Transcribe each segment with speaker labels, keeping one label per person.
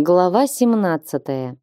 Speaker 1: Глава 17.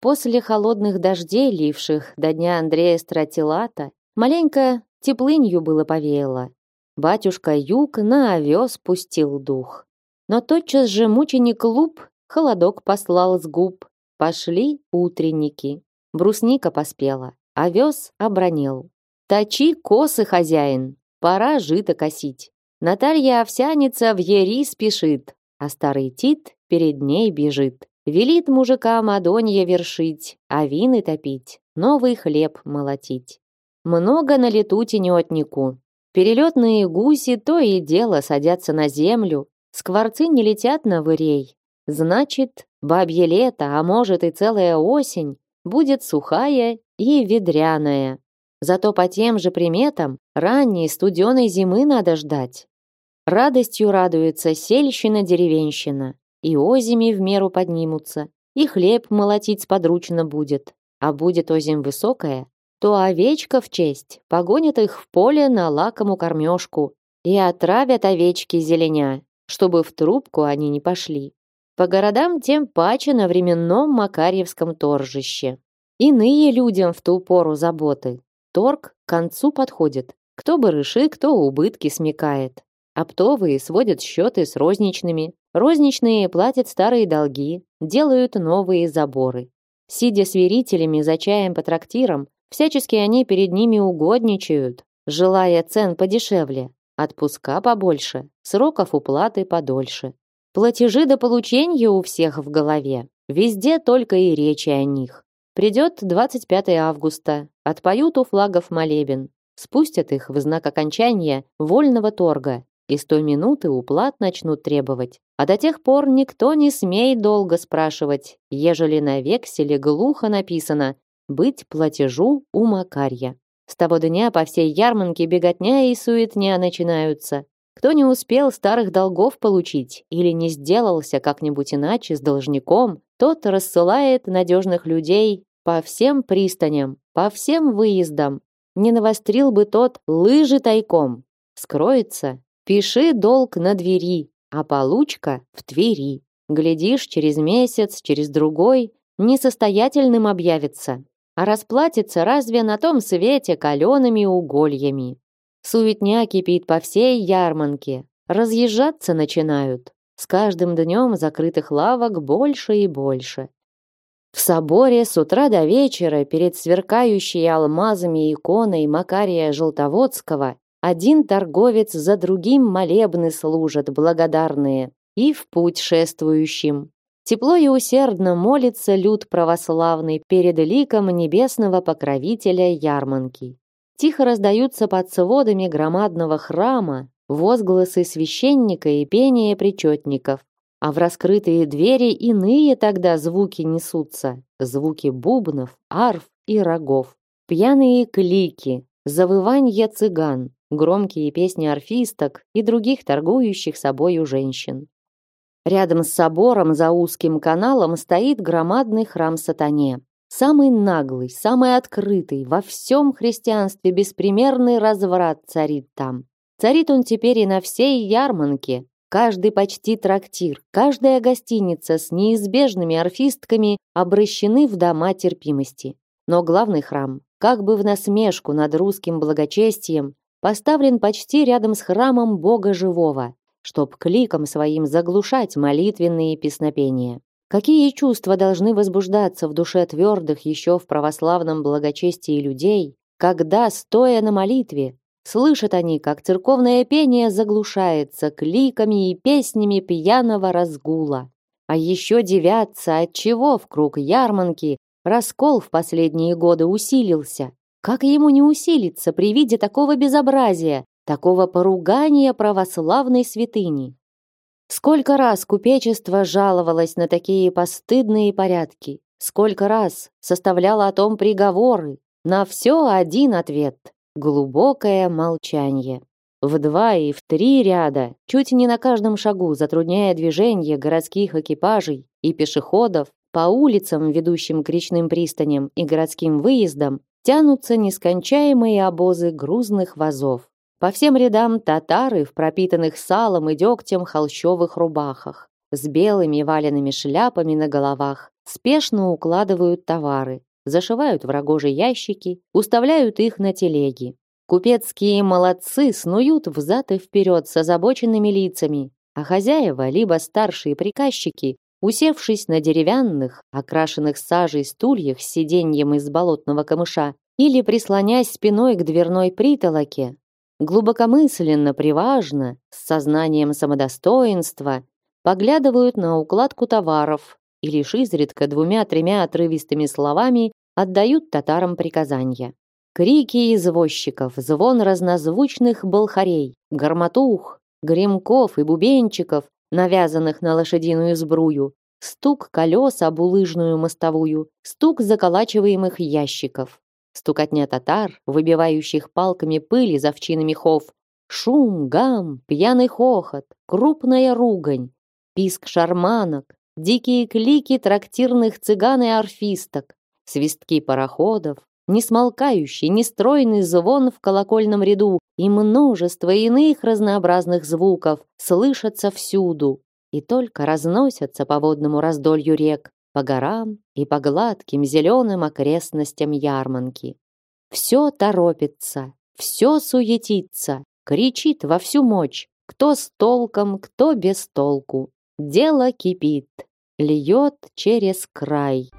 Speaker 1: После холодных дождей, ливших до дня Андрея Стратилата, маленько теплынью было повеяло. Батюшка Юг на овес пустил дух. Но тотчас же мученик Луп холодок послал с губ. Пошли утренники. Брусника поспела, овес обронил. Точи косы, хозяин, пора жито косить. Наталья овсяница в ери спешит, а старый Тит перед ней бежит. Велит мужикам адонья вершить, а вины топить, новый хлеб молотить. Много на лету тенетнику. Перелетные гуси то и дело садятся на землю, скворцы не летят на вырей. Значит, бабье лето, а может и целая осень, будет сухая и ведряная. Зато по тем же приметам ранней студеной зимы надо ждать. Радостью радуется сельщина-деревенщина, и озими в меру поднимутся, и хлеб молотить сподручно будет. А будет озим высокая, то овечка в честь погонит их в поле на лакому кормежку и отравят овечки зеленя, чтобы в трубку они не пошли. По городам тем паче на временном Макарьевском торжище. Иные людям в ту пору заботы. Торг к концу подходит. Кто барыши, кто убытки смекает. Оптовые сводят счеты с розничными. Розничные платят старые долги, делают новые заборы. Сидя с верителями за чаем по трактирам, всячески они перед ними угодничают, желая цен подешевле, отпуска побольше, сроков уплаты подольше. Платежи до получения у всех в голове. Везде только и речи о них. Придет 25 августа, отпоют у флагов молебен, спустят их в знак окончания вольного торга, и с той минуты уплат начнут требовать. А до тех пор никто не смеет долго спрашивать, ежели на векселе глухо написано «быть платежу у Макарья». С того дня по всей ярмарке беготня и суетня начинаются. Кто не успел старых долгов получить или не сделался как-нибудь иначе с должником, тот рассылает надежных людей по всем пристаням, по всем выездам. Не навострил бы тот лыжи тайком. Скроется. Пиши долг на двери, а получка в Твери. Глядишь, через месяц, через другой, несостоятельным объявится. А расплатится разве на том свете калеными угольями. Суетня кипит по всей ярманке. Разъезжаться начинают. С каждым днем закрытых лавок больше и больше. В соборе с утра до вечера перед сверкающей алмазами иконой Макария Желтоводского один торговец за другим молебны служат благодарные и в путь шествующим. Тепло и усердно молится люд православный перед ликом небесного покровителя Ярманки. Тихо раздаются под сводами громадного храма возгласы священника и пение причетников а в раскрытые двери иные тогда звуки несутся, звуки бубнов, арф и рогов, пьяные клики, завыванье цыган, громкие песни арфисток и других торгующих собою женщин. Рядом с собором за узким каналом стоит громадный храм сатане. Самый наглый, самый открытый, во всем христианстве беспримерный разврат царит там. Царит он теперь и на всей Ярманке, Каждый почти трактир, каждая гостиница с неизбежными орфистками обращены в дома терпимости. Но главный храм, как бы в насмешку над русским благочестием, поставлен почти рядом с храмом Бога Живого, чтоб кликом своим заглушать молитвенные песнопения. Какие чувства должны возбуждаться в душе твердых еще в православном благочестии людей, когда, стоя на молитве, Слышат они, как церковное пение заглушается кликами и песнями пьяного разгула. А еще девятся, отчего в круг ярманки раскол в последние годы усилился. Как ему не усилиться при виде такого безобразия, такого поругания православной святыни? Сколько раз купечество жаловалось на такие постыдные порядки, сколько раз составляло о том приговоры, на все один ответ Глубокое молчание. В два и в три ряда, чуть не на каждом шагу, затрудняя движение городских экипажей и пешеходов, по улицам, ведущим к речным пристаням и городским выездам, тянутся нескончаемые обозы грузных вазов. По всем рядам татары в пропитанных салом и дегтем холщовых рубахах. с белыми валенными шляпами на головах спешно укладывают товары, зашивают в рогожи ящики, уставляют их на телеги. Купецкие молодцы снуют взад и вперед с озабоченными лицами, а хозяева, либо старшие приказчики, усевшись на деревянных, окрашенных сажей стульях с сиденьем из болотного камыша, или прислонясь спиной к дверной притолоке, глубокомысленно, приважно, с сознанием самодостоинства, поглядывают на укладку товаров и лишь изредка двумя-тремя отрывистыми словами отдают татарам приказания. Крики извозчиков, звон разнозвучных болхарей, гарматух, гремков и бубенчиков, навязанных на лошадиную сбрую, стук колес об улыжную мостовую, стук заколачиваемых ящиков, стукотня татар, выбивающих палками пыль из овчины мехов, шум, гам, пьяный хохот, крупная ругань, писк шарманок, дикие клики трактирных цыган и орфисток, свистки пароходов, несмолкающий, нестройный звон в колокольном ряду и множество иных разнообразных звуков слышатся всюду и только разносятся по водному раздолью рек, по горам и по гладким зеленым окрестностям Ярманки. Все торопится, все суетится, кричит во всю мощь, кто с толком, кто без толку. Дело кипит, льет через край.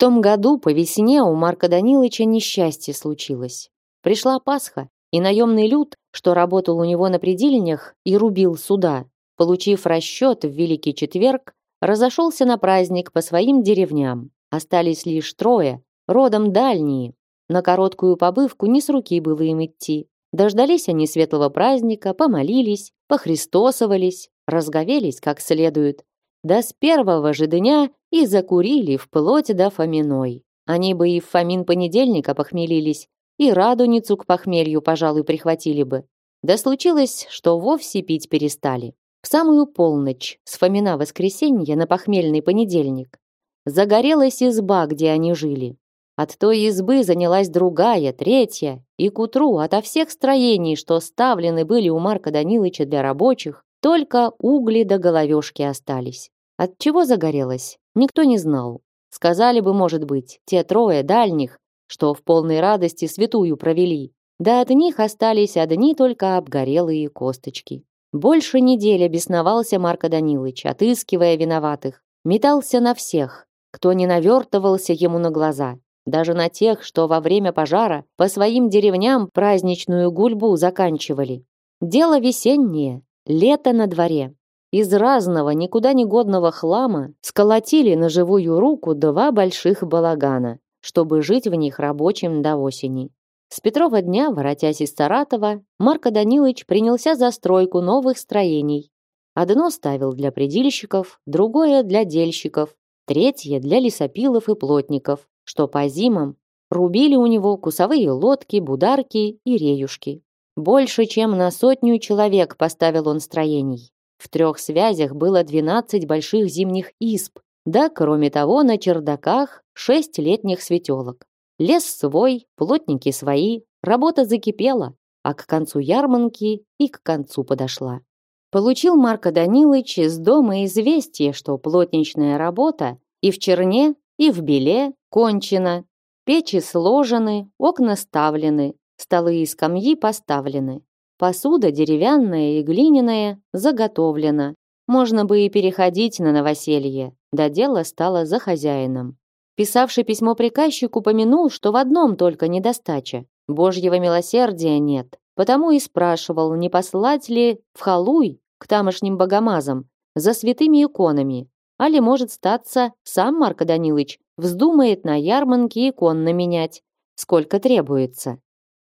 Speaker 1: Том году по весне у Марка Данилыча несчастье случилось. Пришла Пасха, и наемный люд, что работал у него на предельнях и рубил суда, получив расчет в Великий Четверг, разошелся на праздник по своим деревням. Остались лишь трое, родом дальние. На короткую побывку не с руки было им идти. Дождались они светлого праздника, помолились, похристосовались, разговелись как следует. Да с первого же дня и закурили вплоть до Фоминой. Они бы и в Фомин понедельника похмелились, и радуницу к похмелью, пожалуй, прихватили бы. Да случилось, что вовсе пить перестали. В самую полночь, с Фомина воскресенья на похмельный понедельник, загорелась изба, где они жили. От той избы занялась другая, третья, и к утру ото всех строений, что ставлены были у Марка Данилыча для рабочих, только угли до головешки остались. От чего загорелась, никто не знал. Сказали бы, может быть, те трое дальних, что в полной радости святую провели. Да от них остались одни только обгорелые косточки. Больше недели бесновался Марко Данилович, отыскивая виноватых. Метался на всех, кто не навертывался ему на глаза. Даже на тех, что во время пожара по своим деревням праздничную гульбу заканчивали. Дело весеннее, лето на дворе. Из разного, никуда не годного хлама сколотили на живую руку два больших балагана чтобы жить в них рабочим до осени. С Петрова дня, воротясь из Саратова, Марко Данилович принялся за стройку новых строений. Одно ставил для предельщиков, другое для дельщиков, третье для лесопилов и плотников, что по зимам рубили у него кусовые лодки, бударки и реюшки. Больше, чем на сотню человек поставил он строений. В трех связях было 12 больших зимних изб, да, кроме того, на чердаках шесть летних светелок. Лес свой, плотники свои, работа закипела, а к концу ярманки и к концу подошла. Получил Марко Данилович из дома известие, что плотничная работа и в черне, и в беле кончена. Печи сложены, окна ставлены, столы и скамьи поставлены. Посуда деревянная и глиняная заготовлена. Можно бы и переходить на новоселье, да дело стало за хозяином. Писавший письмо приказчик упомянул, что в одном только недостача. Божьего милосердия нет. Потому и спрашивал, не послать ли в Халуй к тамошним богомазам за святыми иконами. Али может статься, сам Марко Данилович вздумает на ярмарке икон наменять, сколько требуется.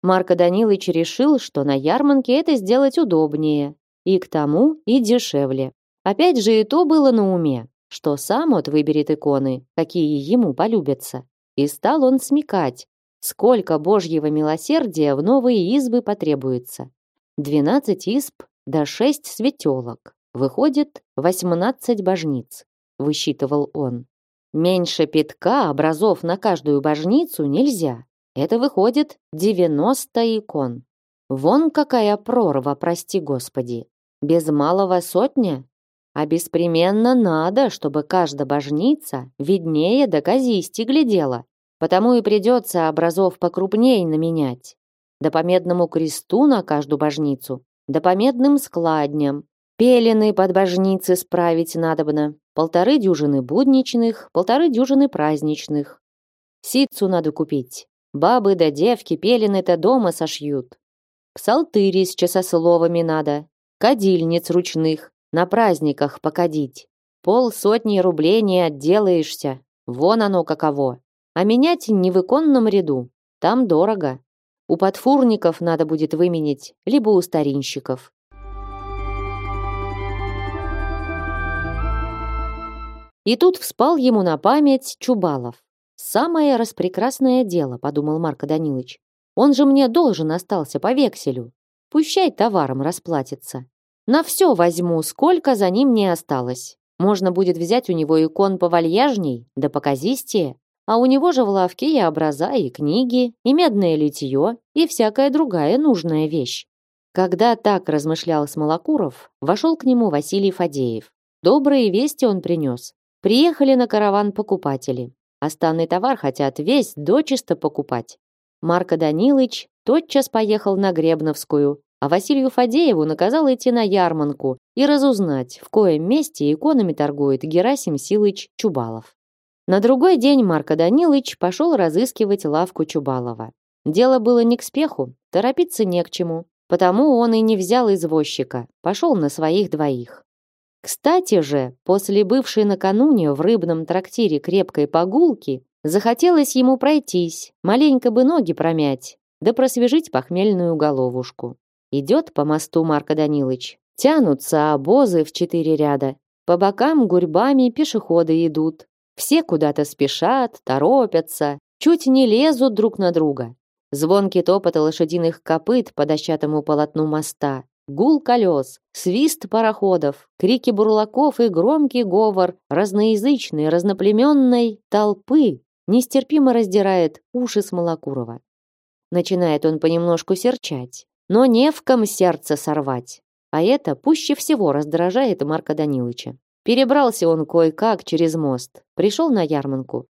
Speaker 1: Марко Данилович решил, что на ярмарке это сделать удобнее, и к тому и дешевле. Опять же и то было на уме что сам от выберет иконы, какие ему полюбятся. И стал он смекать, сколько божьего милосердия в новые избы потребуется. Двенадцать изб да шесть светелок. Выходит, восемнадцать божниц, высчитывал он. Меньше пятка образов на каждую божницу нельзя. Это выходит девяносто икон. Вон какая прорва, прости господи. Без малого сотня? А беспременно надо, чтобы каждая божница виднее до казисти глядела. Потому и придется образов покрупней наменять. Да по медному кресту на каждую божницу, да по медным складням. Пелены под божницы справить надобно. Полторы дюжины будничных, полторы дюжины праздничных. Ситцу надо купить. Бабы да девки пелены-то дома сошьют. Псалтыри с часословами надо. Кадильниц ручных. На праздниках покадить. Пол сотни рублей не отделаешься. Вон оно каково. А менять не в иконном ряду. Там дорого. У подфурников надо будет выменить, либо у старинщиков. И тут вспал ему на память Чубалов. «Самое распрекрасное дело», — подумал Марко Данилович. «Он же мне должен остался по векселю. Пущай товаром расплатится. На все возьму, сколько за ним не осталось. Можно будет взять у него икон повальяжней, да показистее. А у него же в лавке и образа, и книги, и медное литье, и всякая другая нужная вещь. Когда так размышлял Смолокуров, вошел к нему Василий Фадеев. Добрые вести он принес. Приехали на караван покупатели. Останный товар хотят весь дочисто покупать. Марко Данилыч тотчас поехал на Гребновскую, а Василию Фадееву наказал идти на ярманку и разузнать, в коем месте иконами торгует Герасим Силыч Чубалов. На другой день Марко Данилыч пошел разыскивать лавку Чубалова. Дело было не к спеху, торопиться не к чему, потому он и не взял извозчика, пошел на своих двоих. Кстати же, после бывшей накануне в рыбном трактире крепкой погулки, захотелось ему пройтись, маленько бы ноги промять, да просвежить похмельную головушку. Идет по мосту Марко Данилыч. Тянутся обозы в четыре ряда. По бокам гурьбами пешеходы идут. Все куда-то спешат, торопятся, чуть не лезут друг на друга. Звонкий топот лошадиных копыт по дощатому полотну моста, гул колес, свист пароходов, крики бурлаков и громкий говор разноязычной, разноплеменной толпы нестерпимо раздирает уши Смолокурова. Начинает он понемножку серчать, но не в ком сердце сорвать. А это пуще всего раздражает Марка Данилыча. Перебрался он кое-как через мост, пришел на ярманку.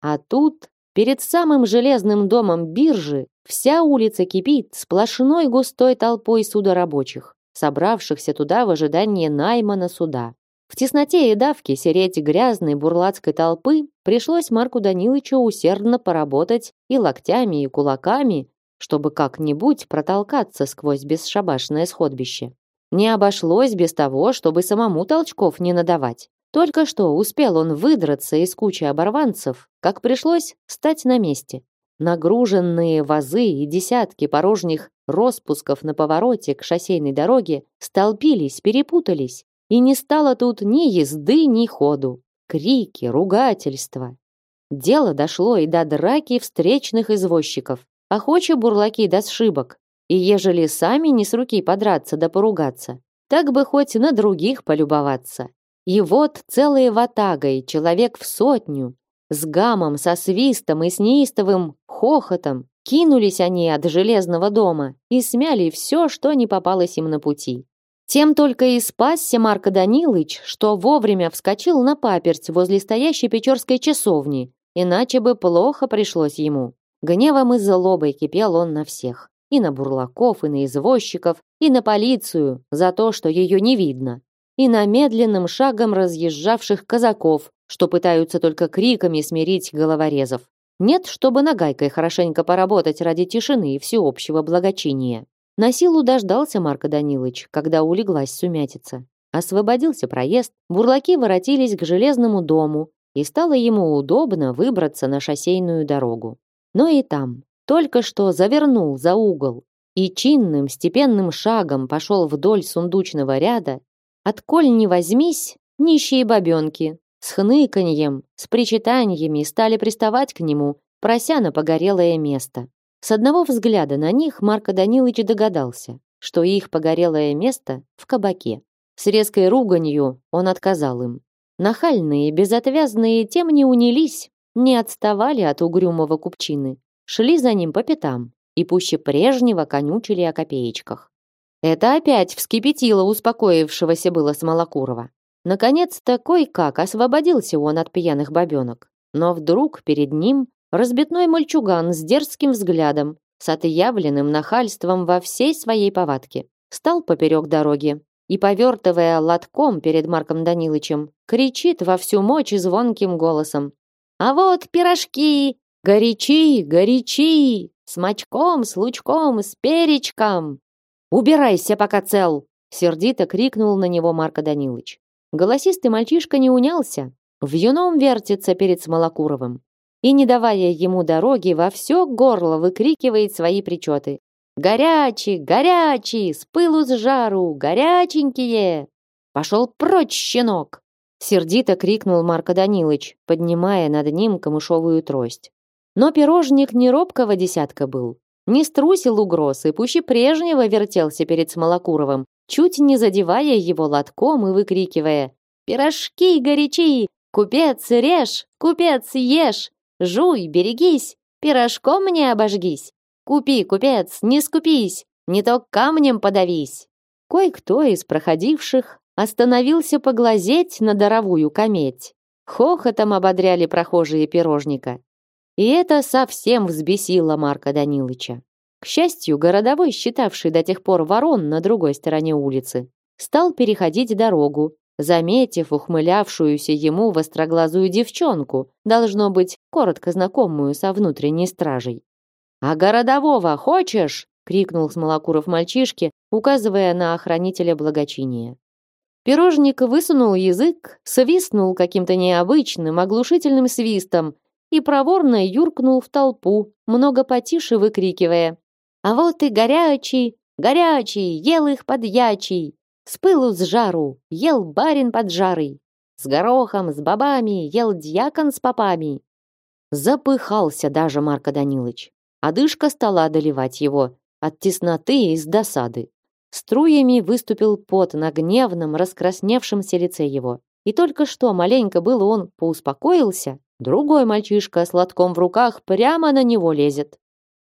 Speaker 1: А тут, перед самым железным домом биржи, вся улица кипит сплошной густой толпой судорабочих, собравшихся туда в ожидании найма на суда. В тесноте и давке сереть грязной бурлацкой толпы пришлось Марку Данилычу усердно поработать и локтями, и кулаками, чтобы как-нибудь протолкаться сквозь бесшабашное сходбище. Не обошлось без того, чтобы самому толчков не надавать. Только что успел он выдраться из кучи оборванцев, как пришлось стать на месте. Нагруженные вазы и десятки порожних распусков на повороте к шоссейной дороге столпились, перепутались, и не стало тут ни езды, ни ходу. Крики, ругательства. Дело дошло и до драки встречных извозчиков. Охочи бурлаки до сшибок, и ежели сами не с руки подраться да поругаться, так бы хоть на других полюбоваться. И вот целые ватагой, человек в сотню, с гамом, со свистом и с неистовым хохотом кинулись они от железного дома и смяли все, что не попалось им на пути. Тем только и спасся Марко Данилыч, что вовремя вскочил на паперть возле стоящей печорской часовни, иначе бы плохо пришлось ему. Гневом и злобой кипел он на всех и на бурлаков, и на извозчиков, и на полицию за то, что ее не видно, и на медленным шагом разъезжавших казаков, что пытаются только криками смирить головорезов. Нет, чтобы нагайкой хорошенько поработать ради тишины и всеобщего благочиния. На силу дождался Марко Данилович, когда улеглась сумятица. Освободился проезд, бурлаки воротились к железному дому, и стало ему удобно выбраться на шоссейную дорогу. Но и там, только что завернул за угол и чинным степенным шагом пошел вдоль сундучного ряда, отколь не возьмись, нищие бабенки с хныканьем, с причитаниями стали приставать к нему, прося на погорелое место. С одного взгляда на них Марко Данилович догадался, что их погорелое место в кабаке. С резкой руганью он отказал им. Нахальные, безотвязные тем не унились, не отставали от угрюмого купчины, шли за ним по пятам. и пуще прежнего конючили о копеечках. Это опять вскипятило успокоившегося было Смолокурова. Наконец-то кой-как освободился он от пьяных бабенок. Но вдруг перед ним разбитной мальчуган с дерзким взглядом, с отъявленным нахальством во всей своей повадке. Стал поперек дороги и, повертывая лотком перед Марком Данилычем, кричит во всю мощь звонким голосом. «А вот пирожки! Горячи, горячи! С мочком, с лучком, с перечком!» «Убирайся, пока цел!» Сердито крикнул на него Марко Данилыч. Голосистый мальчишка не унялся. В юном вертится перед Смолокуровым. И, не давая ему дороги, во все горло выкрикивает свои причеты. «Горячий, горячий, с пылу с жару, горяченькие!» «Пошел прочь, щенок!» Сердито крикнул Марко Данилыч, поднимая над ним камышовую трость. Но пирожник не робкого десятка был. Не струсил угроз и пуще прежнего вертелся перед Смолокуровым, чуть не задевая его лотком и выкрикивая «Пирожки горячи! Купец, режь! Купец, ешь! Жуй, берегись! Пирожком мне обожгись! Купи, купец, не скупись! Не то камнем подавись!» Кое-кто из проходивших остановился поглазеть на даровую кометь. Хохотом ободряли прохожие пирожника. И это совсем взбесило Марка Данилыча. К счастью, городовой, считавший до тех пор ворон на другой стороне улицы, стал переходить дорогу, заметив ухмылявшуюся ему востроглазую девчонку, должно быть, коротко знакомую со внутренней стражей. «А городового хочешь?» — крикнул Смолокуров мальчишке, указывая на охранителя благочиния. Пирожник высунул язык, свистнул каким-то необычным, оглушительным свистом и проворно юркнул в толпу, много потише выкрикивая «А вот и горячий, горячий, ел их подьячий, с пылу с жару, ел барин под жарой, с горохом, с бабами, ел дьякон с попами». Запыхался даже Марко Данилыч. Одышка стала одолевать его от тесноты и с досады. Струями выступил пот на гневном, раскрасневшемся лице его. И только что маленько было он поуспокоился, Другой мальчишка с лотком в руках прямо на него лезет.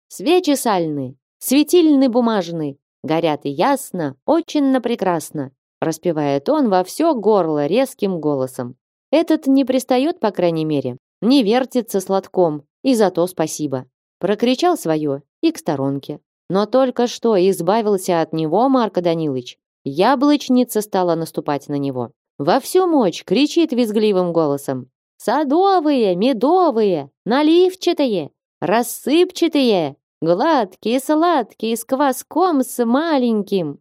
Speaker 1: Свечи сальны, светильны бумажны, горят ясно, очень прекрасно, распевает он во все горло резким голосом. Этот не пристает, по крайней мере, не вертится с лотком, и за то спасибо. Прокричал свое и к сторонке. Но только что избавился от него Марко Данилович. Яблочница стала наступать на него. Во всю мощь кричит визгливым голосом. Садовые, медовые, наливчатые, рассыпчатые, гладкие, сладкие, с кваском с маленьким.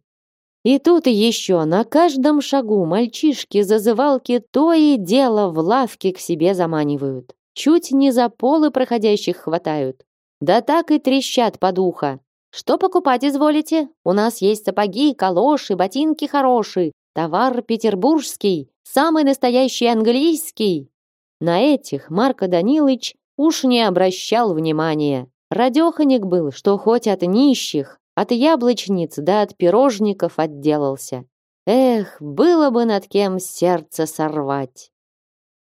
Speaker 1: И тут еще на каждом шагу мальчишки-зазывалки то и дело в лавке к себе заманивают. Чуть не за полы проходящих хватают. Да так и трещат под ухо. Что покупать изволите? У нас есть сапоги, калоши, ботинки хорошие. Товар петербургский, самый настоящий английский. На этих Марко Данилович уж не обращал внимания. Радеханик был, что хоть от нищих, от яблочниц да от пирожников отделался. Эх, было бы над кем сердце сорвать.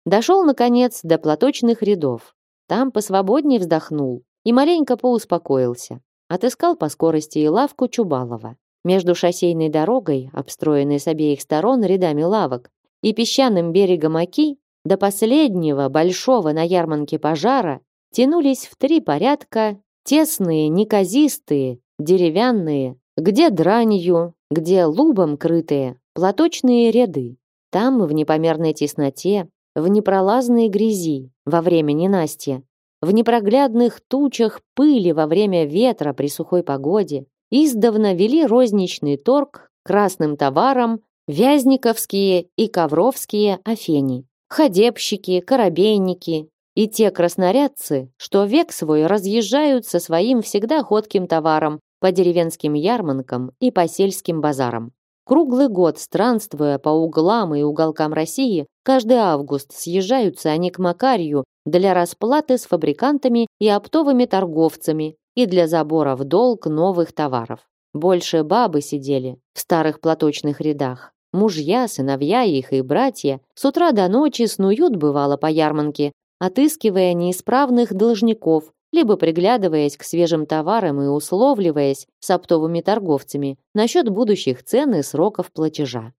Speaker 1: Дошел, наконец, до платочных рядов. Там посвободнее вздохнул и маленько поуспокоился. Отыскал по скорости и лавку Чубалова. Между шоссейной дорогой, обстроенной с обеих сторон рядами лавок, и песчаным берегом Оки до последнего большого на ярмарке пожара тянулись в три порядка тесные, неказистые, деревянные, где дранью, где лубом крытые, платочные ряды. Там, в непомерной тесноте, в непролазной грязи во время ненастья, в непроглядных тучах пыли во время ветра при сухой погоде, издавна вели розничный торг красным товаром вязниковские и ковровские афени ходебщики, корабейники и те краснорядцы, что век свой разъезжают со своим всегда ходким товаром по деревенским ярмаркам и по сельским базарам. Круглый год, странствуя по углам и уголкам России, каждый август съезжаются они к Макарию для расплаты с фабрикантами и оптовыми торговцами и для забора в долг новых товаров. Больше бабы сидели в старых платочных рядах, Мужья, сыновья их и братья с утра до ночи снуют бывало по ярмарке, отыскивая неисправных должников либо приглядываясь к свежим товарам и условливаясь с оптовыми торговцами насчет будущих цен и сроков платежа.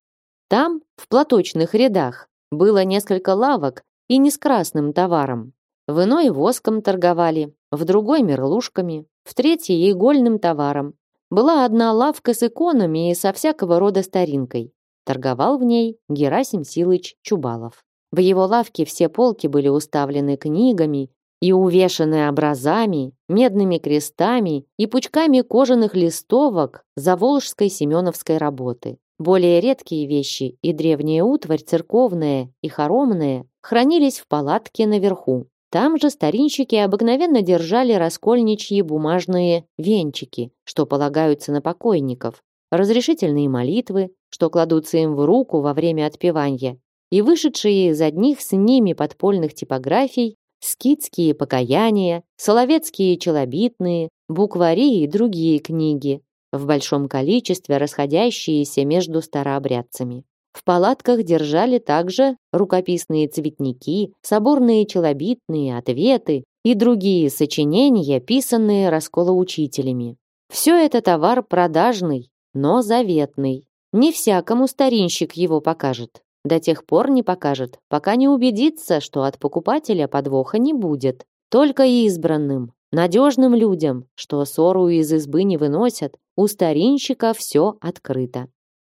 Speaker 1: Там, в платочных рядах, было несколько лавок и не с красным товаром. В иной воском торговали, в другой мерлушками, в третьей игольным товаром. Была одна лавка с иконами и со всякого рода старинкой. Торговал в ней Герасим Силыч Чубалов. В его лавке все полки были уставлены книгами и увешаны образами, медными крестами и пучками кожаных листовок заволжской семеновской работы. Более редкие вещи и древняя утварь церковная и хоромная хранились в палатке наверху. Там же старинщики обыкновенно держали раскольничьи бумажные венчики, что полагаются на покойников, разрешительные молитвы, что кладутся им в руку во время отпевания, и вышедшие из одних с ними подпольных типографий скидские покаяния, соловецкие челобитные, буквари и другие книги, в большом количестве расходящиеся между старообрядцами. В палатках держали также рукописные цветники, соборные челобитные, ответы и другие сочинения, писанные расколоучителями. Все это товар продажный, но заветный. Не всякому старинщик его покажет. До тех пор не покажет, пока не убедится, что от покупателя подвоха не будет. Только избранным, надежным людям, что ссору из избы не выносят, у старинщика все открыто.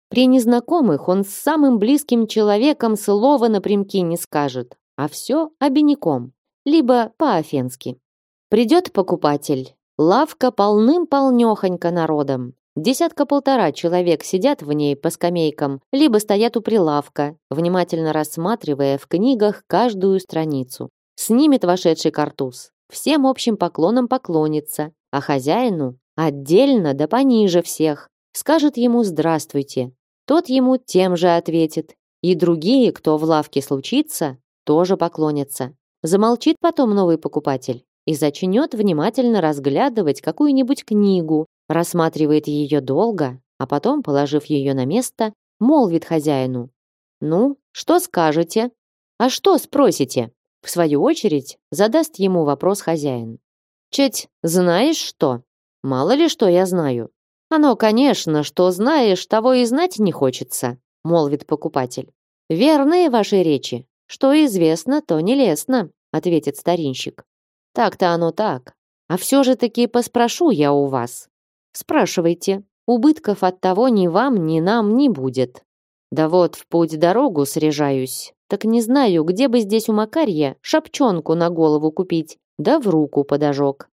Speaker 1: При незнакомых он с самым близким человеком слова напрямки не скажет, а все обиняком, либо по-афенски. Придет покупатель, лавка полным-полнехонько народом. Десятка-полтора человек сидят в ней по скамейкам, либо стоят у прилавка, внимательно рассматривая в книгах каждую страницу. Снимет вошедший картуз, всем общим поклоном поклонится, а хозяину отдельно да пониже всех. Скажет ему «здравствуйте», тот ему тем же ответит. И другие, кто в лавке случится, тоже поклонятся. Замолчит потом новый покупатель и зачнет внимательно разглядывать какую-нибудь книгу, рассматривает ее долго, а потом, положив ее на место, молвит хозяину. «Ну, что скажете?» «А что спросите?» В свою очередь задаст ему вопрос хозяин. «Чуть знаешь что?» «Мало ли что я знаю. «Оно, конечно, что знаешь, того и знать не хочется», — молвит покупатель. «Верные ваши речи. Что известно, то нелестно», — ответит старинщик. «Так-то оно так. А все же таки поспрошу я у вас». «Спрашивайте. Убытков от того ни вам, ни нам не будет». «Да вот в путь дорогу срежаюсь. Так не знаю, где бы здесь у Макарья шапчонку на голову купить, да в руку подожог.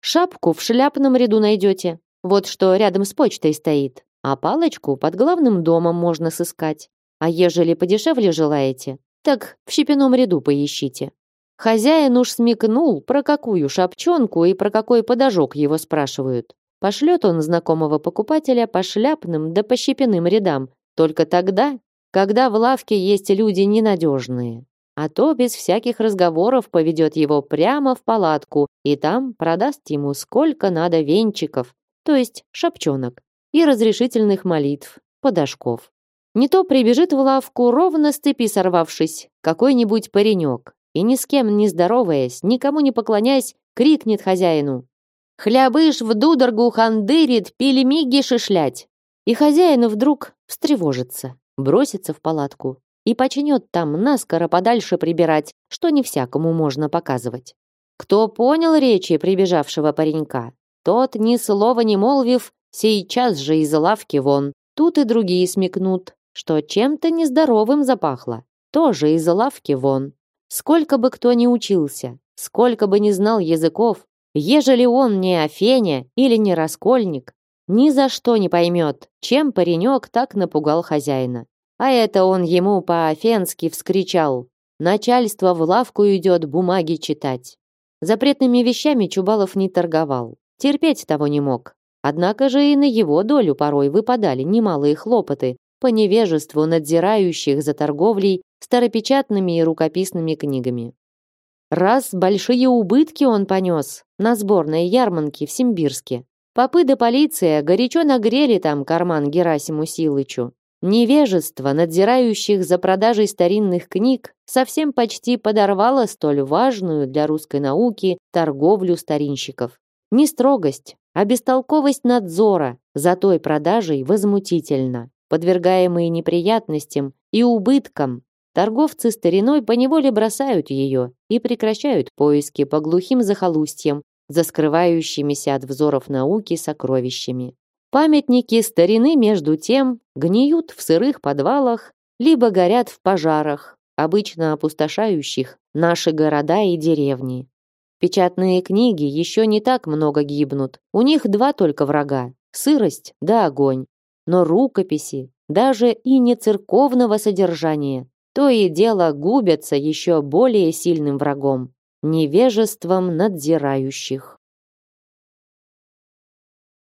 Speaker 1: Шапку в шляпном ряду найдете, вот что рядом с почтой стоит. А палочку под главным домом можно сыскать. А ежели подешевле желаете, так в щепином ряду поищите. Хозяин уж смекнул, про какую шапчонку и про какой подожок его спрашивают. Пошлет он знакомого покупателя по шляпным да по щепиным рядам, только тогда, когда в лавке есть люди ненадежные. А то без всяких разговоров поведет его прямо в палатку и там продаст ему сколько надо венчиков, то есть шапчонок, и разрешительных молитв, подошков. Не то прибежит в лавку, ровно с цепи сорвавшись, какой-нибудь паренек, и ни с кем не здороваясь, никому не поклоняясь, крикнет хозяину. «Хлябыш в дударгу хандырит, пилемиги шишлять!» И хозяин вдруг встревожится, бросится в палатку и почнет там наскоро подальше прибирать, что не всякому можно показывать. Кто понял речи прибежавшего паренька, тот, ни слова не молвив, сейчас же из лавки вон. Тут и другие смекнут, что чем-то нездоровым запахло. Тоже из лавки вон. Сколько бы кто ни учился, сколько бы ни знал языков, ежели он не Афеня или не Раскольник, ни за что не поймет, чем паренек так напугал хозяина. А это он ему по-афенски вскричал. Начальство в лавку идет бумаги читать. Запретными вещами Чубалов не торговал. Терпеть того не мог. Однако же и на его долю порой выпадали немалые хлопоты по невежеству надзирающих за торговлей старопечатными и рукописными книгами. Раз большие убытки он понес на сборной ярмарке в Симбирске. Попы да полиция горячо нагрели там карман Герасиму Силычу. Невежество надзирающих за продажей старинных книг совсем почти подорвало столь важную для русской науки торговлю старинщиков. Не строгость, а бестолковость надзора за той продажей возмутительна. Подвергаемые неприятностям и убыткам, торговцы стариной поневоле бросают ее и прекращают поиски по глухим захолустьям, за скрывающимися от взоров науки сокровищами. Памятники старины, между тем, гниют в сырых подвалах, либо горят в пожарах, обычно опустошающих наши города и деревни. Печатные книги еще не так много гибнут, у них два только врага – сырость да огонь. Но рукописи, даже и не церковного содержания, то и дело губятся еще более сильным врагом – невежеством надзирающих.